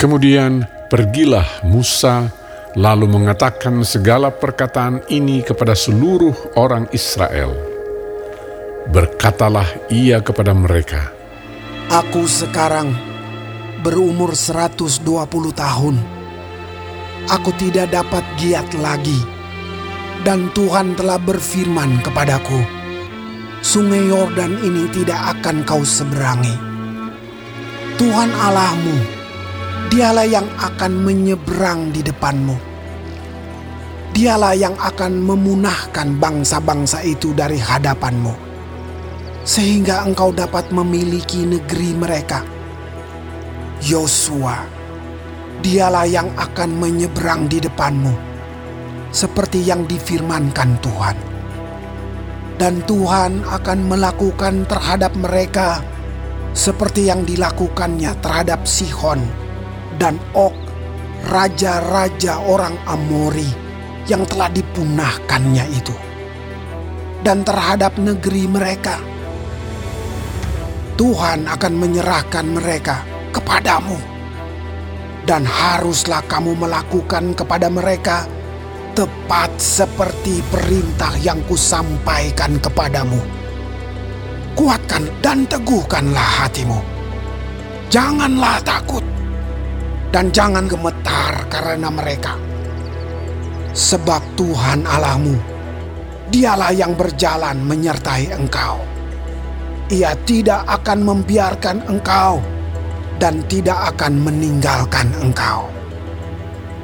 Kemudian pergilah Musa lalu mengatakan segala perkataan ini kepada seluruh orang Israel. Berkatalah ia kepada mereka, Aku sekarang berumur 120 tahun. Aku tidak dapat giat lagi. Dan Tuhan telah berfirman kepadaku, Sungai Yordan ini tidak akan kau seberangi. Tuhan Allahmu, dialah yang akan menyeberang di depanmu. Dialah yang akan memunahkan bangsa-bangsa itu dari hadapanmu, sehingga engkau dapat memiliki negeri mereka. Yosua, dialah yang akan menyeberang di depanmu, seperti yang difirmankan Tuhan. Dan Tuhan akan melakukan terhadap mereka seperti yang dilakukannya terhadap Sihon dan Ok, raja-raja orang Amori yang telah dipunahkannya itu. Dan terhadap negeri mereka, Tuhan akan menyerahkan mereka kepadamu. Dan haruslah kamu melakukan kepada mereka tepat seperti perintah yang kusampaikan kepadamu. Kuatkan dan teguhkanlah hatimu. Janganlah takut dan jangan gemetar karena mereka. Sebab Tuhan Allahmu, dialah yang berjalan menyertai engkau. Ia tidak akan membiarkan engkau dan tidak akan meninggalkan engkau.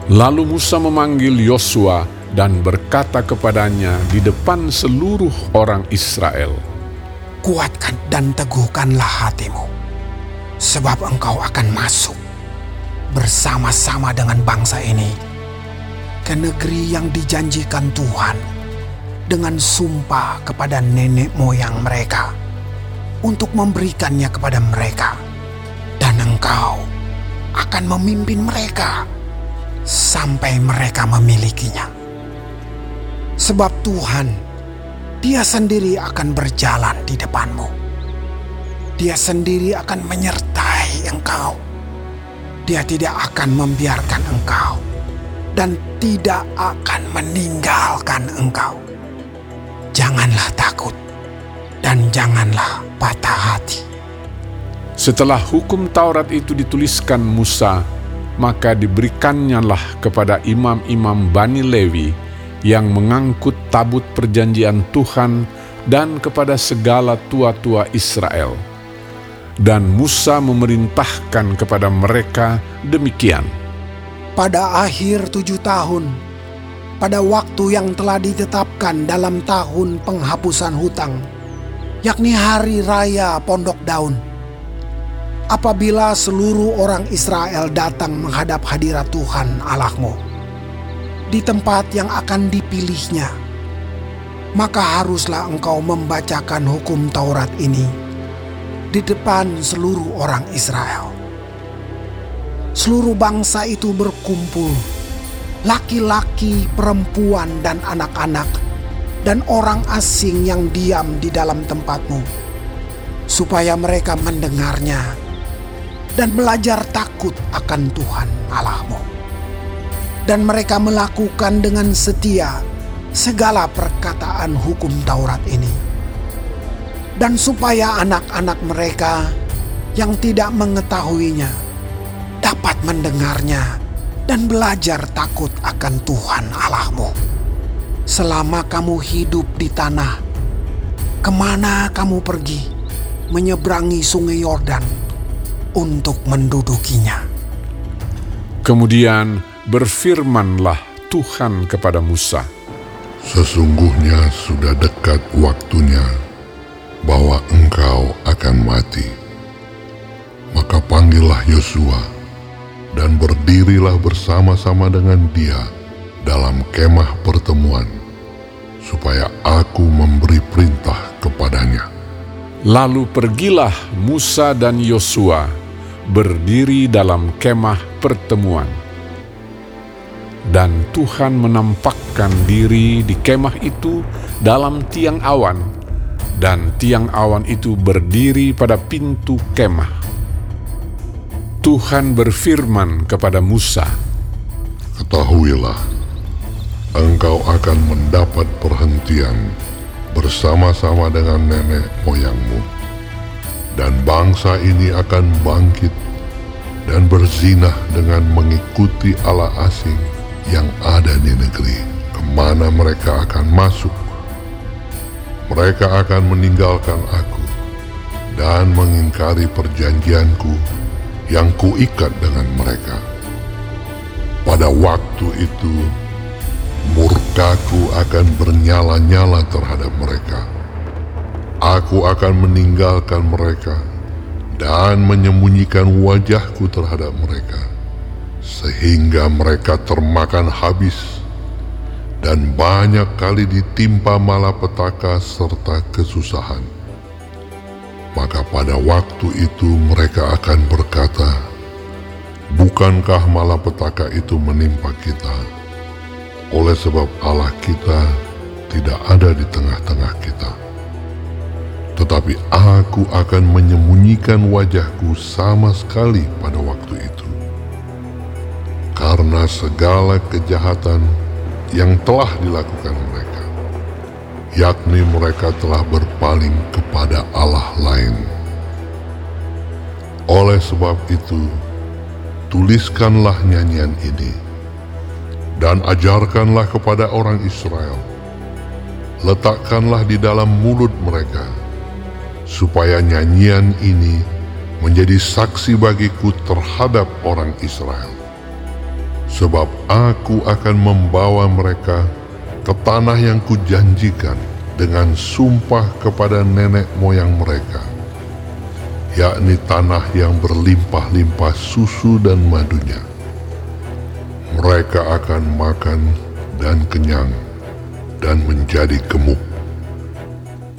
Lalu Musa memanggil Yosua dan berkata kepadanya di depan seluruh orang Israel, Kuatkan dan teguhkanlah hatimu, sebab engkau akan masuk bersama-sama dengan bangsa ini ke negeri yang dijanjikan Tuhan dengan sumpah kepada nenek moyang mereka untuk memberikannya kepada mereka. Dan engkau akan memimpin mereka sampai mereka memilikinya. Sebab Tuhan, Dia sendiri akan berjalan di depanmu. Dia sendiri akan menyertai engkau. Dia tidak akan membiarkan engkau dan tidak akan meninggalkan engkau. Janganlah takut dan janganlah patah hati. Setelah hukum Taurat itu dituliskan Musa, maka diberikannya kepada imam-imam Bani Lewi yang mengangkut tabut perjanjian Tuhan dan kepada segala tua-tua Israel. Dan Musa memerintahkan kepada mereka demikian. Pada akhir tujuh tahun, pada waktu yang telah ditetapkan dalam tahun penghapusan hutang, yakni hari raya pondok daun, apabila seluruh orang Israel datang menghadap hadirat Tuhan Allahmu di tempat yang akan dipilihnya, maka haruslah engkau membacakan hukum Taurat ini di depan seluruh orang Israel. Seluruh bangsa itu berkumpul, laki-laki, perempuan, dan anak-anak, dan orang asing yang diam di dalam tempatmu, supaya mereka mendengarnya dan belajar takut akan Tuhan Allahmu. Dan mereka melakukan dengan setia segala perkataan hukum Taurat ini. Dan supaya anak-anak mereka yang tidak mengetahuinya dapat mendengarnya dan belajar takut akan Tuhan Allahmu. Selama kamu hidup di tanah, ke mana kamu pergi menyeberangi sungai Yordan untuk mendudukinya. Kemudian berfirmanlah Tuhan kepada Musa, Sesungguhnya sudah dekat waktunya bahwa engkau akan mati. Maka panggillah Yosua dan berdirilah bersama-sama dengan dia dalam kemah pertemuan, supaya aku memberi perintah kepadanya. Lalu pergilah Musa dan Yosua berdiri dalam kemah pertemuan. Dan Tuhan menampakkan diri di kemah itu dalam tiang awan, dan tiang awan itu berdiri pada pintu kemah. Tuhan berfirman kepada Musa, Ketahuilah, engkau akan mendapat perhentian bersama-sama dengan nenek moyangmu. Dan bangsa ini akan bangkit dan berzinah dengan mengikuti Allah asing yang ada di negeri, ke mana mereka akan masuk. Mereka akan meninggalkan aku dan mengingkari perjanjianku yang kuikat dengan mereka. Pada waktu itu, murkaku akan bernyala-nyala terhadap mereka. Aku akan meninggalkan mereka dan menyembunyikan wajahku terhadap mereka, sehingga mereka termakan habis dan banyak kali ditimpa malapetaka serta kesusahan. Maka pada waktu itu mereka akan berkata, Bukankah malapetaka itu menimpa kita? Oleh sebab Allah kita tidak ada di tengah-tengah kita. Tetapi aku akan menyembunyikan wajahku sama sekali pada waktu itu. Karena segala kejahatan yang telah dilakukan mereka, yakni mereka telah berpaling kepada Allah lain. Oleh sebab itu, tuliskanlah nyanyian ini dan ajarkanlah kepada orang Israel. Letakkanlah di dalam mulut mereka, supaya nyanyian ini menjadi saksi bagiku terhadap orang Israel. Sebab aku akan membawa mereka ke tanah yang kujanjikan dengan sumpah kepada nenek moyang mereka, yakni tanah yang berlimpah-limpah susu dan madunya. Mereka akan makan dan kenyang dan menjadi gemuk.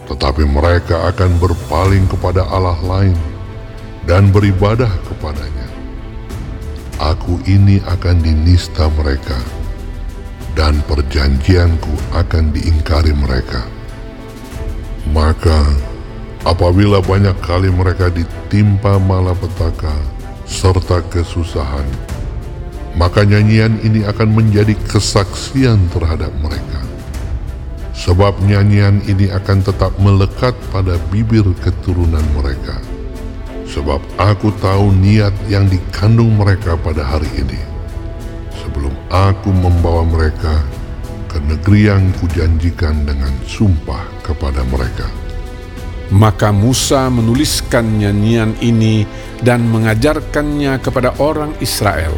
Tetapi mereka akan berpaling kepada Allah lain dan beribadah kepadanya. Aku ini akan dinista mereka dan perjanjianku akan diingkari mereka. Maka apabila banyak kali mereka ditimpa malapetaka serta kesusahan, maka nyanyian ini akan menjadi kesaksian terhadap mereka. Sebab nyanyian ini akan tetap melekat pada bibir keturunan mereka. Sebab aku tahu niat yang dikandung mereka pada hari ini. Sebelum aku membawa mereka ke negeri yang kujanjikan dengan sumpah kepada mereka. Maka Musa menuliskan nyanyian ini dan mengajarkannya kepada orang Israel.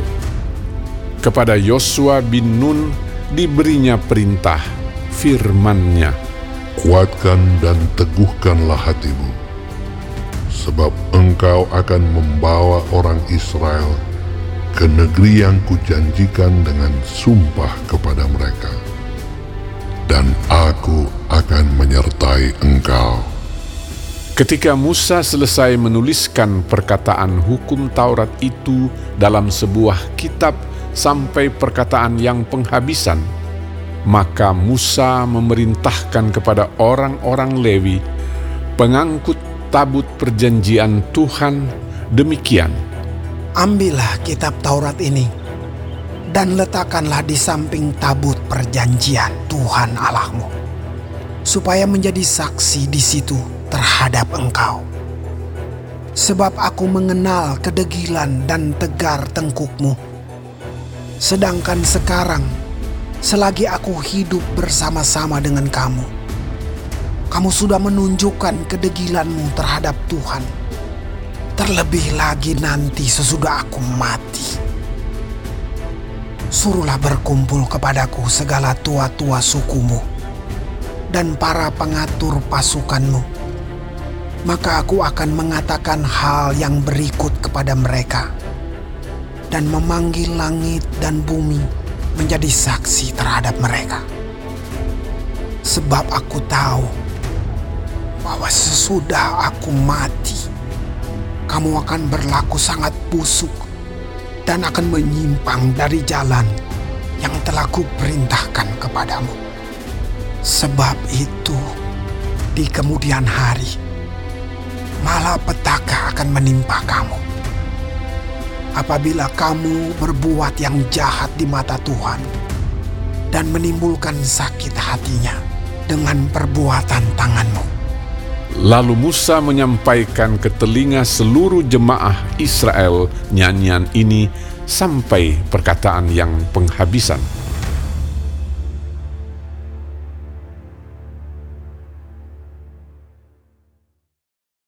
Kepada Yosua bin Nun diberinya perintah firman-Nya. Kuatkan dan teguhkanlah hatimu, sebab engkau akan membawa orang Israel ke negeri yang kujanjikan dengan sumpah kepada mereka. Dan aku akan menyertai engkau. Ketika Musa selesai menuliskan perkataan hukum Taurat itu dalam sebuah kitab sampai perkataan yang penghabisan, maka Musa memerintahkan kepada orang-orang Lewi, pengangkut tabut perjanjian Tuhan, demikian. Ambillah kitab Taurat ini dan letakkanlah di samping tabut perjanjian Tuhan Allahmu, supaya menjadi saksi di situ terhadap engkau. Sebab aku mengenal kedegilan dan tegar tengkukmu. Sedangkan sekarang, selagi aku hidup bersama-sama dengan kamu, kamu sudah menunjukkan kedegilanmu terhadap Tuhan. Terlebih lagi nanti sesudah aku mati. Suruhlah berkumpul kepadaku segala tua-tua sukumu dan para pengatur pasukanmu maka aku akan mengatakan hal yang berikut kepada mereka dan memanggil langit dan bumi menjadi saksi terhadap mereka. Sebab aku tahu bahwa sesudah aku mati, kamu akan berlaku sangat busuk dan akan menyimpang dari jalan yang telah kuperintahkan kepadamu. Sebab itu, di kemudian hari, malapetaka akan menimpa kamu. apabila kamu berbuat yang jahat di mata Tuhan dan menimbulkan sakit hatinya dengan perbuatan tanganmu. Lalu Musa menyampaikan ke telinga seluruh jemaah Israel nyanyian ini sampai perkataan yang penghabisan.